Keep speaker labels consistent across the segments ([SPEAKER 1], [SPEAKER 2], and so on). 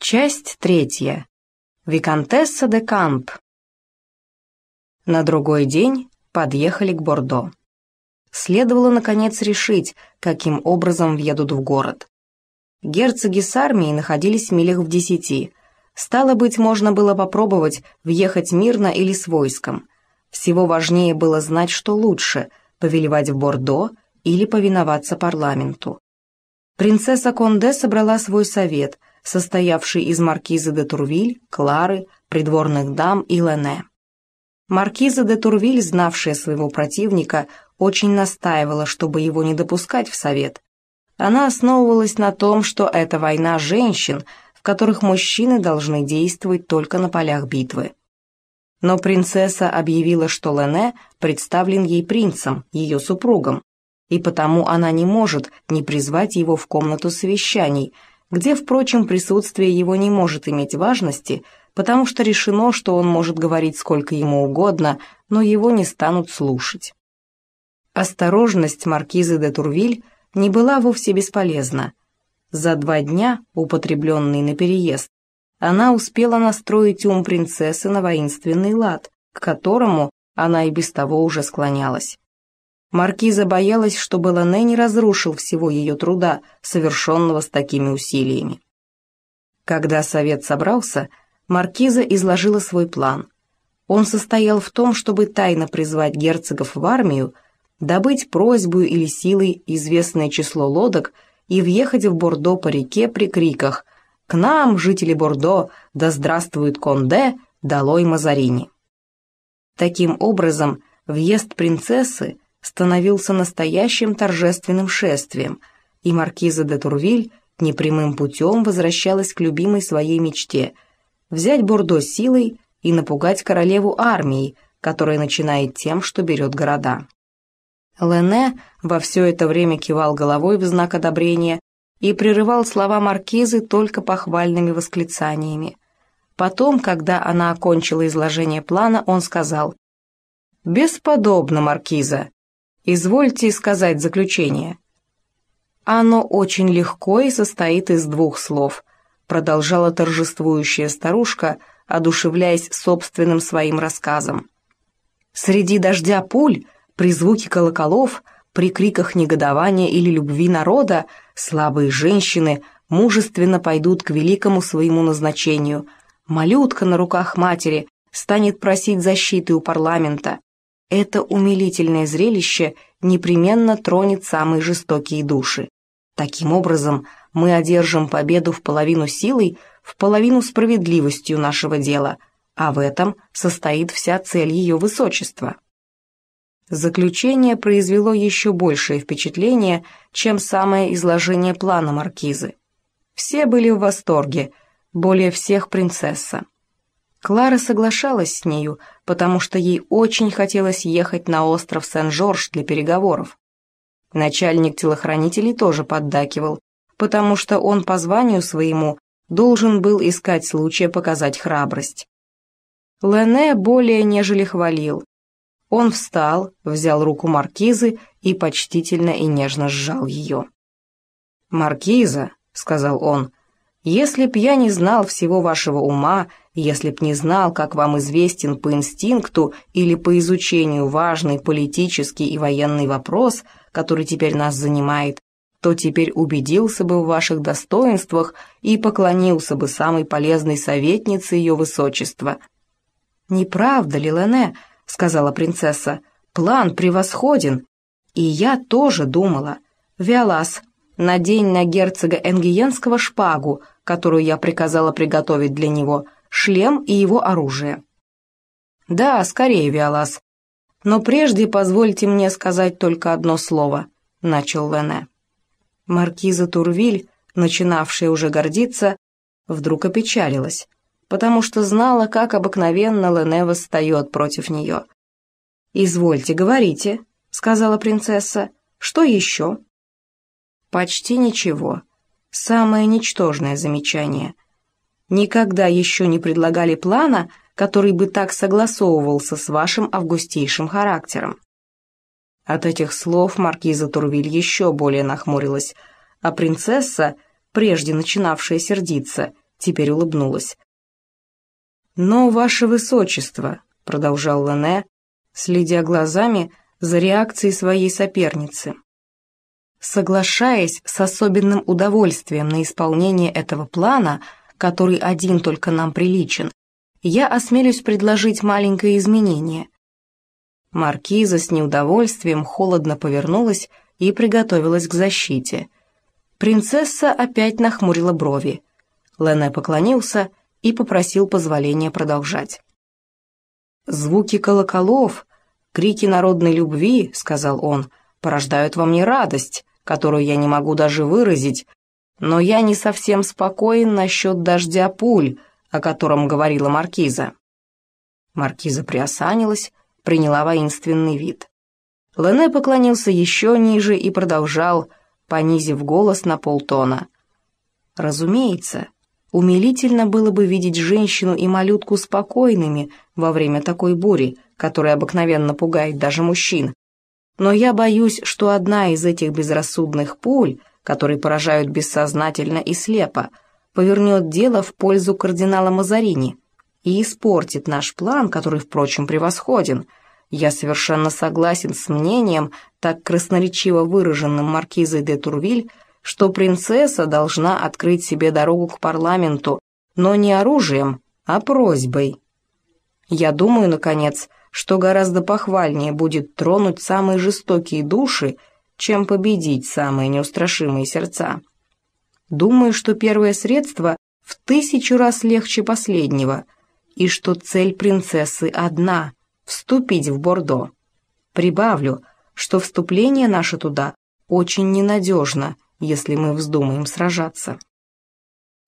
[SPEAKER 1] Часть третья. Викантесса де Камп. На другой день подъехали к Бордо. Следовало, наконец, решить, каким образом въедут в город. Герцоги с армией находились в милях в десяти. Стало быть, можно было попробовать въехать мирно или с войском. Всего важнее было знать, что лучше – повелевать в Бордо или повиноваться парламенту. Принцесса Конде собрала свой совет – состоявший из маркизы де Турвиль, Клары, придворных дам и Лене. Маркиза де Турвиль, знавшая своего противника, очень настаивала, чтобы его не допускать в совет. Она основывалась на том, что это война женщин, в которых мужчины должны действовать только на полях битвы. Но принцесса объявила, что Лене представлен ей принцем, ее супругом, и потому она не может не призвать его в комнату совещаний – где, впрочем, присутствие его не может иметь важности, потому что решено, что он может говорить сколько ему угодно, но его не станут слушать. Осторожность маркизы де Турвиль не была вовсе бесполезна. За два дня, употребленные на переезд, она успела настроить ум принцессы на воинственный лад, к которому она и без того уже склонялась. Маркиза боялась, чтобы Лане не разрушил всего ее труда, совершенного с такими усилиями. Когда совет собрался, Маркиза изложила свой план. Он состоял в том, чтобы тайно призвать герцогов в армию, добыть просьбу или силой известное число лодок и въехать в Бордо по реке при криках «К нам, жители Бордо, да здравствует Конде, долой Мазарини!». Таким образом, въезд принцессы – становился настоящим торжественным шествием, и маркиза де Турвиль непрямым путем возвращалась к любимой своей мечте – взять Бордо силой и напугать королеву армией, которая начинает тем, что берет города. Лене во все это время кивал головой в знак одобрения и прерывал слова маркизы только похвальными восклицаниями. Потом, когда она окончила изложение плана, он сказал «Бесподобно, маркиза! Извольте сказать заключение». «Оно очень легко и состоит из двух слов», продолжала торжествующая старушка, одушевляясь собственным своим рассказом. «Среди дождя пуль, при звуке колоколов, при криках негодования или любви народа, слабые женщины мужественно пойдут к великому своему назначению. Малютка на руках матери станет просить защиты у парламента, это умилительное зрелище непременно тронет самые жестокие души. Таким образом, мы одержим победу в половину силой, в половину справедливостью нашего дела, а в этом состоит вся цель ее высочества. Заключение произвело еще большее впечатление, чем самое изложение плана маркизы. Все были в восторге, более всех принцесса. Клара соглашалась с нею, потому что ей очень хотелось ехать на остров Сен-Жорж для переговоров. Начальник телохранителей тоже поддакивал, потому что он по званию своему должен был искать случая показать храбрость. Лене более нежели хвалил. Он встал, взял руку маркизы и почтительно и нежно сжал ее. «Маркиза», — сказал он, — «если б я не знал всего вашего ума если б не знал, как вам известен по инстинкту или по изучению важный политический и военный вопрос, который теперь нас занимает, то теперь убедился бы в ваших достоинствах и поклонился бы самой полезной советнице ее высочества». «Не правда ли, Лене?» — сказала принцесса. «План превосходен. И я тоже думала. Виолас, надень на герцога Энгиенского шпагу, которую я приказала приготовить для него» шлем и его оружие. «Да, скорее, Виолас. Но прежде позвольте мне сказать только одно слово», — начал Лене. Маркиза Турвиль, начинавшая уже гордиться, вдруг опечалилась, потому что знала, как обыкновенно Лене восстает против нее. «Извольте, говорите», — сказала принцесса. «Что еще?» «Почти ничего. Самое ничтожное замечание — никогда еще не предлагали плана, который бы так согласовывался с вашим августейшим характером. От этих слов маркиза Турвиль еще более нахмурилась, а принцесса, прежде начинавшая сердиться, теперь улыбнулась. «Но, ваше высочество», — продолжал Лене, следя глазами за реакцией своей соперницы. Соглашаясь с особенным удовольствием на исполнение этого плана, который один только нам приличен, я осмелюсь предложить маленькое изменение. Маркиза с неудовольствием холодно повернулась и приготовилась к защите. Принцесса опять нахмурила брови. Лене поклонился и попросил позволения продолжать. «Звуки колоколов, крики народной любви», — сказал он, — «порождают во мне радость, которую я не могу даже выразить, но я не совсем спокоен насчет дождя пуль, о котором говорила Маркиза. Маркиза приосанилась, приняла воинственный вид. Лене поклонился еще ниже и продолжал, понизив голос на полтона. Разумеется, умилительно было бы видеть женщину и малютку спокойными во время такой бури, которая обыкновенно пугает даже мужчин. Но я боюсь, что одна из этих безрассудных пуль, которые поражают бессознательно и слепо, повернет дело в пользу кардинала Мазарини и испортит наш план, который, впрочем, превосходен. Я совершенно согласен с мнением, так красноречиво выраженным маркизой де Турвиль, что принцесса должна открыть себе дорогу к парламенту, но не оружием, а просьбой. Я думаю, наконец, что гораздо похвальнее будет тронуть самые жестокие души, чем победить самые неустрашимые сердца. Думаю, что первое средство в тысячу раз легче последнего, и что цель принцессы одна — вступить в Бордо. Прибавлю, что вступление наше туда очень ненадежно, если мы вздумаем сражаться.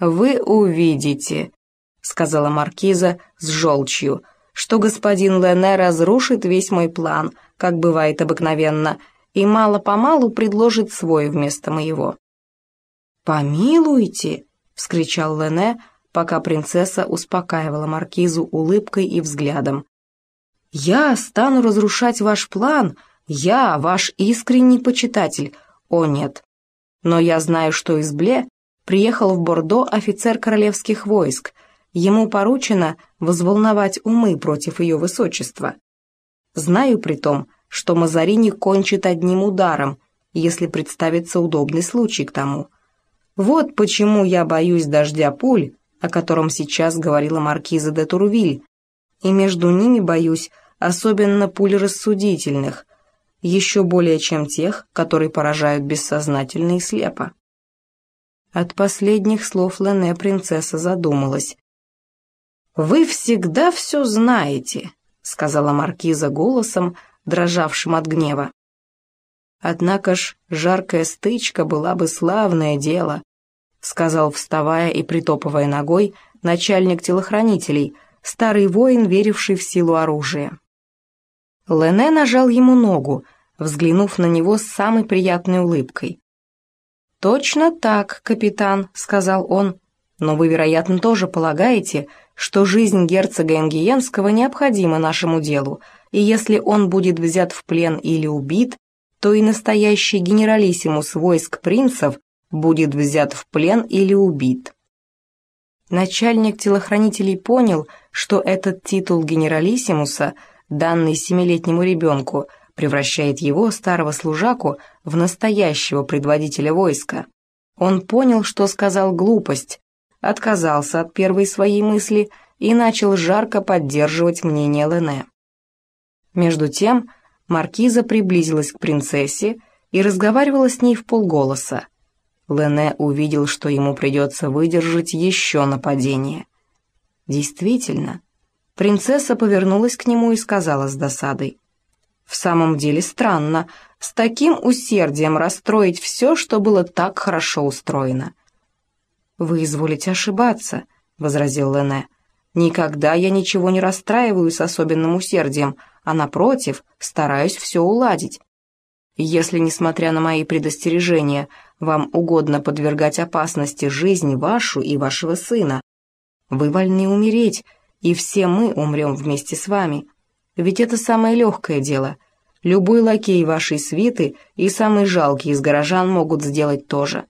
[SPEAKER 1] «Вы увидите», — сказала маркиза с желчью, «что господин Лене разрушит весь мой план, как бывает обыкновенно, и мало-помалу предложит свой вместо моего. «Помилуйте!» — вскричал Лене, пока принцесса успокаивала маркизу улыбкой и взглядом. «Я стану разрушать ваш план, я, ваш искренний почитатель. О, нет. Но я знаю, что из Бле приехал в Бордо офицер королевских войск. Ему поручено возволновать умы против ее высочества. Знаю при том, что Мазарини кончит одним ударом, если представится удобный случай к тому». Вот почему я боюсь дождя пуль, о котором сейчас говорила маркиза де Турвиль, и между ними боюсь особенно пуль рассудительных, еще более чем тех, которые поражают бессознательно и слепо. От последних слов Лене принцесса задумалась. «Вы всегда все знаете», — сказала маркиза голосом, дрожавшим от гнева. Однако ж жаркая стычка была бы славное дело, сказал, вставая и притопывая ногой, начальник телохранителей, старый воин, веривший в силу оружия. Лене нажал ему ногу, взглянув на него с самой приятной улыбкой. «Точно так, капитан», — сказал он, — «но вы, вероятно, тоже полагаете, что жизнь герцога Энгиенского необходима нашему делу, и если он будет взят в плен или убит, то и настоящий генералиссимус войск принцев будет взят в плен или убит. Начальник телохранителей понял, что этот титул генералиссимуса, данный семилетнему ребенку, превращает его, старого служаку, в настоящего предводителя войска. Он понял, что сказал глупость, отказался от первой своей мысли и начал жарко поддерживать мнение Лене. Между тем, Маркиза приблизилась к принцессе и разговаривала с ней в полголоса. Лене увидел, что ему придется выдержать еще нападение. Действительно, принцесса повернулась к нему и сказала с досадой. «В самом деле странно, с таким усердием расстроить все, что было так хорошо устроено». «Вы изволите ошибаться», — возразил Лене. «Никогда я ничего не расстраиваю с особенным усердием, а напротив, стараюсь все уладить. Если, несмотря на мои предостережения, вам угодно подвергать опасности жизни вашу и вашего сына, вы вольны умереть, и все мы умрем вместе с вами. Ведь это самое легкое дело. Любой лакей вашей свиты и самый жалкий из горожан могут сделать то же.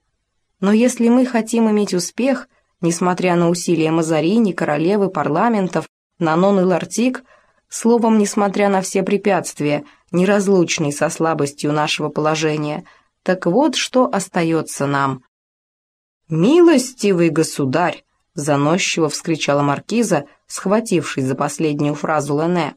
[SPEAKER 1] Но если мы хотим иметь успех, несмотря на усилия Мазарини, королевы, парламентов, Нанон и Лартик, словом, несмотря на все препятствия, неразлучные со слабостью нашего положения, так вот, что остается нам. «Милостивый государь!» — заносчиво вскричала маркиза, схватившись за последнюю фразу Лене.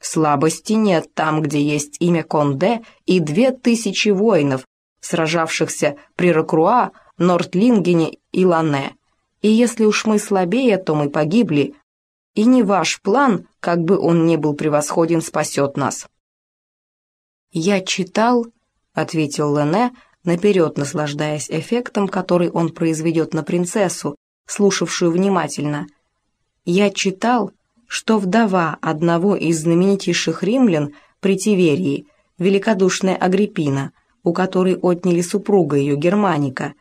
[SPEAKER 1] «Слабости нет там, где есть имя Конде и две тысячи воинов, сражавшихся при Рокруа, Нортлингене и Лане. И если уж мы слабее, то мы погибли, и не ваш план, как бы он ни был превосходен, спасет нас». «Я читал», — ответил Лене, наперед наслаждаясь эффектом, который он произведет на принцессу, слушавшую внимательно. «Я читал, что вдова одного из знаменитейших римлян при Тиверии, великодушная Агриппина, у которой отняли супруга ее Германика,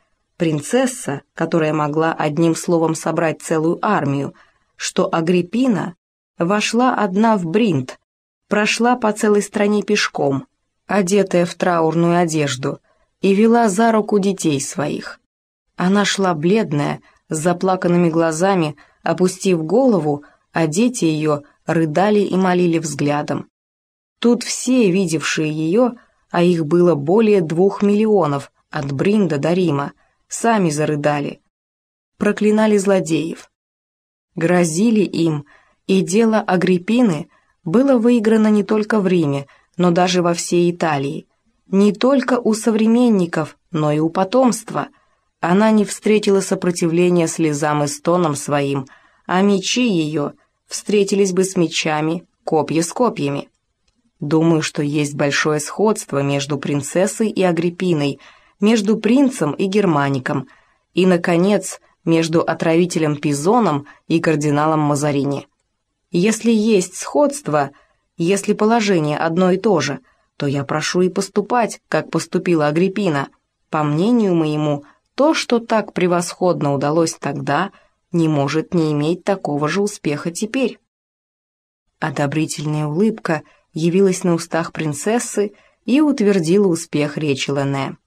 [SPEAKER 1] принцесса, которая могла одним словом собрать целую армию, что Агриппина вошла одна в Бринт, прошла по целой стране пешком, одетая в траурную одежду, и вела за руку детей своих. Она шла бледная, с заплаканными глазами, опустив голову, а дети ее рыдали и молили взглядом. Тут все, видевшие ее, а их было более двух миллионов, от Бринда до Рима, сами зарыдали. Проклинали злодеев. Грозили им, и дело Агриппины было выиграно не только в Риме, но даже во всей Италии. Не только у современников, но и у потомства – она не встретила сопротивления слезам и стонам своим, а мечи ее встретились бы с мечами, копья с копьями. Думаю, что есть большое сходство между принцессой и Агриппиной, между принцем и германиком, и, наконец, между отравителем Пизоном и кардиналом Мазарини. Если есть сходство, если положение одно и то же, то я прошу и поступать, как поступила Агриппина. По мнению моему, то, что так превосходно удалось тогда, не может не иметь такого же успеха теперь. Одобрительная улыбка явилась на устах принцессы и утвердила успех речи Лене.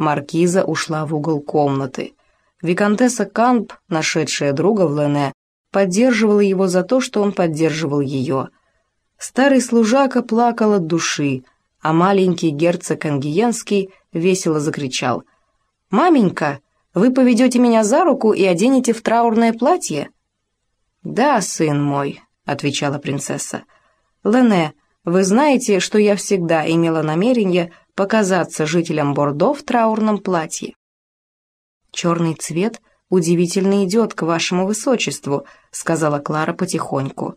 [SPEAKER 1] Маркиза ушла в угол комнаты. Викантесса Камп, нашедшая друга в Лене, поддерживала его за то, что он поддерживал ее. Старый служака плакал от души, а маленький герцог Ангиенский весело закричал «Маменька, вы поведете меня за руку и оденете в траурное платье?» «Да, сын мой», — отвечала принцесса. «Лене, вы знаете, что я всегда имела намерение показаться жителям Бордо в траурном платье». «Черный цвет удивительно идет к вашему высочеству», — сказала Клара потихоньку.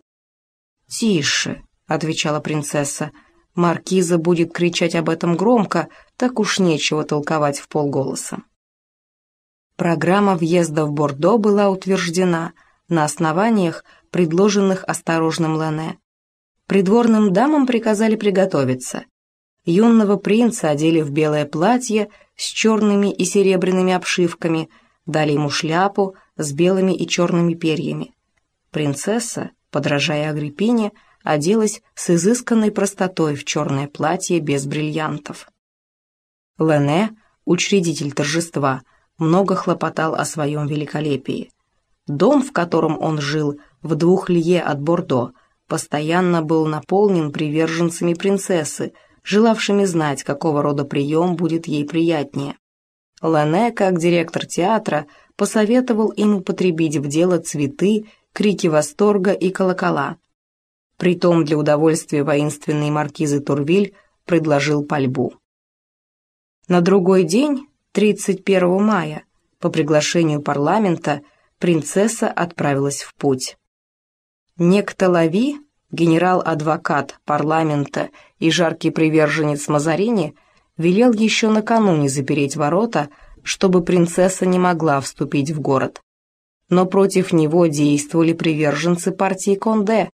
[SPEAKER 1] «Тише», — отвечала принцесса. «Маркиза будет кричать об этом громко, так уж нечего толковать в полголоса. Программа въезда в Бордо была утверждена на основаниях, предложенных осторожным Лене. Придворным дамам приказали приготовиться. Юного принца одели в белое платье с черными и серебряными обшивками, дали ему шляпу с белыми и черными перьями. Принцесса, подражая Агриппине, оделась с изысканной простотой в черное платье без бриллиантов. Лене, учредитель торжества, много хлопотал о своем великолепии. Дом, в котором он жил, в двух лье от Бордо, постоянно был наполнен приверженцами принцессы, желавшими знать, какого рода прием будет ей приятнее. Лене, как директор театра, посоветовал им употребить в дело цветы, крики восторга и колокола. Притом для удовольствия воинственной маркизы Турвиль предложил пальбу. На другой день, 31 мая, по приглашению парламента, принцесса отправилась в путь. Некто Лави, генерал-адвокат парламента и жаркий приверженец Мазарини, велел еще накануне запереть ворота, чтобы принцесса не могла вступить в город. Но против него действовали приверженцы партии Конде,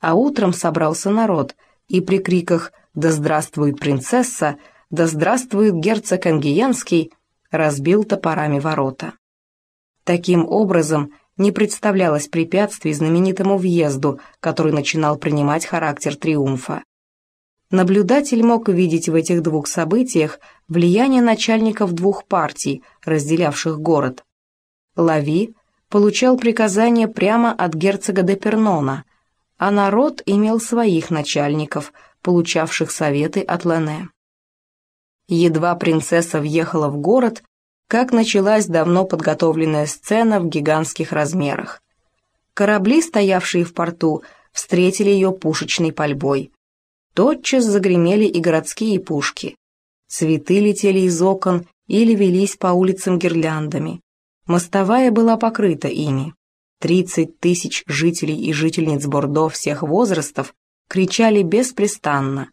[SPEAKER 1] а утром собрался народ, и при криках «Да здравствует принцесса!» да здравствует герцог Ангиянский, разбил топорами ворота. Таким образом, не представлялось препятствий знаменитому въезду, который начинал принимать характер триумфа. Наблюдатель мог видеть в этих двух событиях влияние начальников двух партий, разделявших город. Лави, получал приказания прямо от герцога де Пернона, а народ имел своих начальников, получавших советы от Лене. Едва принцесса въехала в город, как началась давно подготовленная сцена в гигантских размерах. Корабли, стоявшие в порту, встретили ее пушечной пальбой. Тотчас загремели и городские пушки. Цветы летели из окон или велись по улицам гирляндами. Мостовая была покрыта ими. Тридцать тысяч жителей и жительниц Бордо всех возрастов кричали беспрестанно.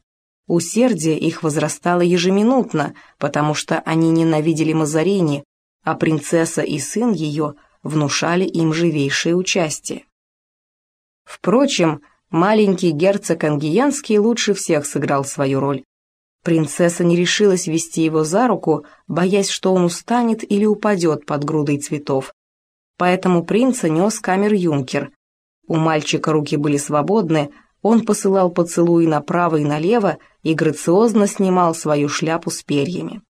[SPEAKER 1] Усердие их возрастало ежеминутно, потому что они ненавидели Мазарини, а принцесса и сын ее внушали им живейшее участие. Впрочем, маленький герцог Ангиянский лучше всех сыграл свою роль. Принцесса не решилась вести его за руку, боясь, что он устанет или упадет под грудой цветов. Поэтому принца нес камер-юнкер. У мальчика руки были свободны, он посылал поцелуи направо и налево и грациозно снимал свою шляпу с перьями.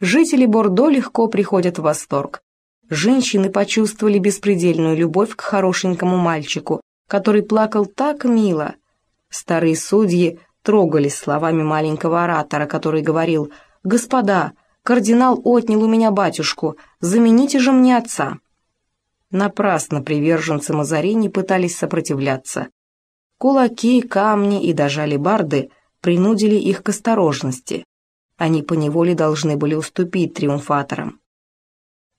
[SPEAKER 1] Жители Бордо легко приходят в восторг. Женщины почувствовали беспредельную любовь к хорошенькому мальчику, который плакал так мило. Старые судьи трогались словами маленького оратора, который говорил «Господа, кардинал отнял у меня батюшку, замените же мне отца». Напрасно приверженцы Мазарини пытались сопротивляться. Кулаки, камни и даже алебарды принудили их к осторожности. Они поневоле должны были уступить триумфаторам.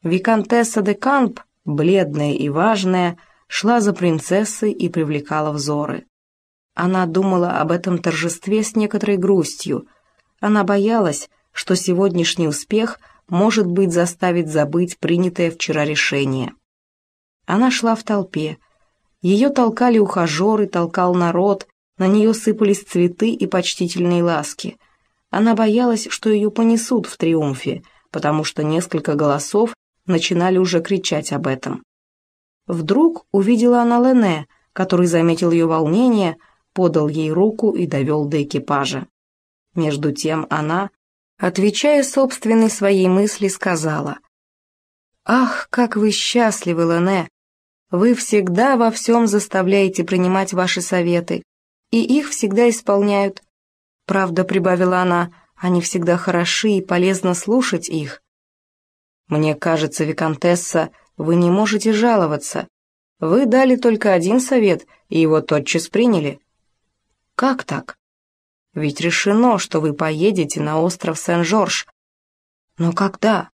[SPEAKER 1] Викантесса де Камп, бледная и важная, шла за принцессой и привлекала взоры. Она думала об этом торжестве с некоторой грустью. Она боялась, что сегодняшний успех может быть заставить забыть принятое вчера решение. Она шла в толпе, ее толкали ухажеры, толкал народ, на нее сыпались цветы и почтительные ласки. Она боялась, что ее понесут в триумфе, потому что несколько голосов начинали уже кричать об этом. Вдруг увидела она Лене, который заметил ее волнение, подал ей руку и довел до экипажа. Между тем она, отвечая собственной своей мысли, сказала, «Ах, как вы счастливы, Лене! Вы всегда во всем заставляете принимать ваши советы, и их всегда исполняют. Правда, прибавила она, они всегда хороши и полезно слушать их. Мне кажется, Викантесса, вы не можете жаловаться. Вы дали только один совет, и его тотчас приняли. Как так? Ведь решено, что вы поедете на остров Сен-Жорж. Но когда?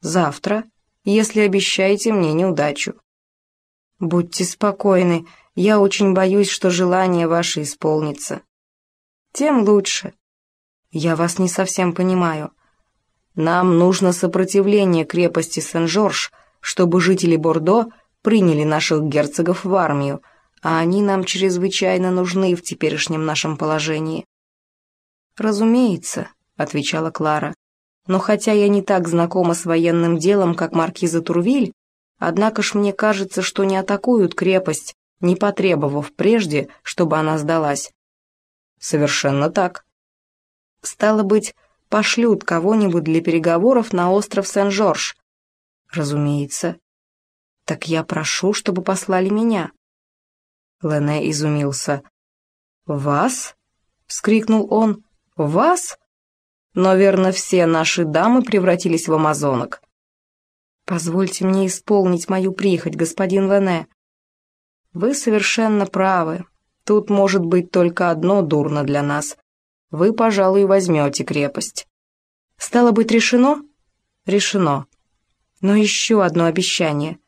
[SPEAKER 1] Завтра, если обещаете мне неудачу. «Будьте спокойны, я очень боюсь, что желание ваше исполнится». «Тем лучше». «Я вас не совсем понимаю. Нам нужно сопротивление крепости Сен-Жорж, чтобы жители Бордо приняли наших герцогов в армию, а они нам чрезвычайно нужны в теперешнем нашем положении». «Разумеется», — отвечала Клара. «Но хотя я не так знакома с военным делом, как маркиза Турвиль, Однако ж мне кажется, что не атакуют крепость, не потребовав прежде, чтобы она сдалась. Совершенно так. Стало быть, пошлют кого-нибудь для переговоров на остров Сен-Жорж. Разумеется. Так я прошу, чтобы послали меня. Лене изумился. «Вас?» — вскрикнул он. «Вас?» Но, верно, все наши дамы превратились в амазонок. «Позвольте мне исполнить мою прихоть, господин Вене». «Вы совершенно правы. Тут может быть только одно дурно для нас. Вы, пожалуй, возьмете крепость». «Стало быть, решено?» «Решено. Но еще одно обещание».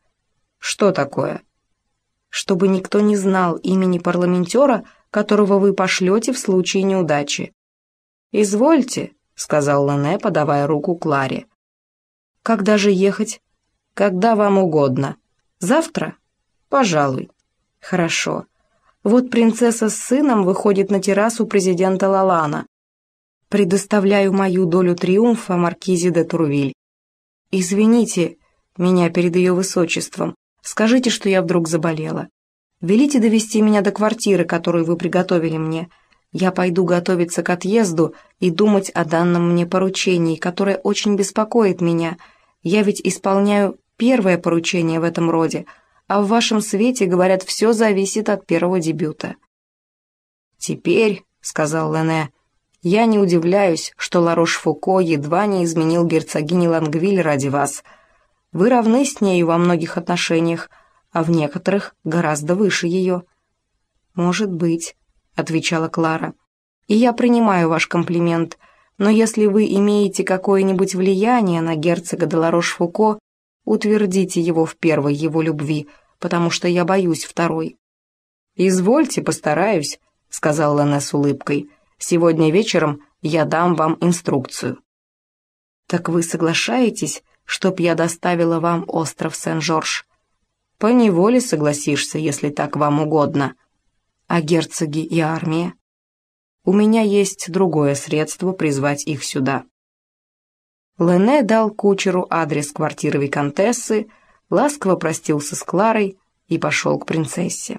[SPEAKER 1] «Что такое?» «Чтобы никто не знал имени парламентера, которого вы пошлете в случае неудачи». «Извольте», — сказал Лане, подавая руку Кларе. «Когда же ехать?» Когда вам угодно. Завтра? Пожалуй. Хорошо. Вот принцесса с сыном выходит на террасу президента Лалана. Предоставляю мою долю триумфа маркизе де Турвиль. Извините меня перед ее высочеством. Скажите, что я вдруг заболела. Велите довести меня до квартиры, которую вы приготовили мне. Я пойду готовиться к отъезду и думать о данном мне поручении, которое очень беспокоит меня. Я ведь исполняю первое поручение в этом роде, а в вашем свете, говорят, все зависит от первого дебюта». «Теперь», — сказал Лене, — «я не удивляюсь, что Ларош-Фуко едва не изменил герцогине Лангвиль ради вас. Вы равны с нею во многих отношениях, а в некоторых гораздо выше ее». «Может быть», — отвечала Клара. «И я принимаю ваш комплимент, но если вы имеете какое-нибудь влияние на герцога Деларош-Фуко, утвердите его в первой его любви, потому что я боюсь второй». «Извольте, постараюсь», — сказал Лене с улыбкой. «Сегодня вечером я дам вам инструкцию». «Так вы соглашаетесь, чтоб я доставила вам остров Сен-Жорж?» «Поневоле согласишься, если так вам угодно», а герцоги и армия? У меня есть другое средство призвать их сюда. Лене дал кучеру адрес квартиры виконтессы, ласково простился с Кларой и пошел к принцессе.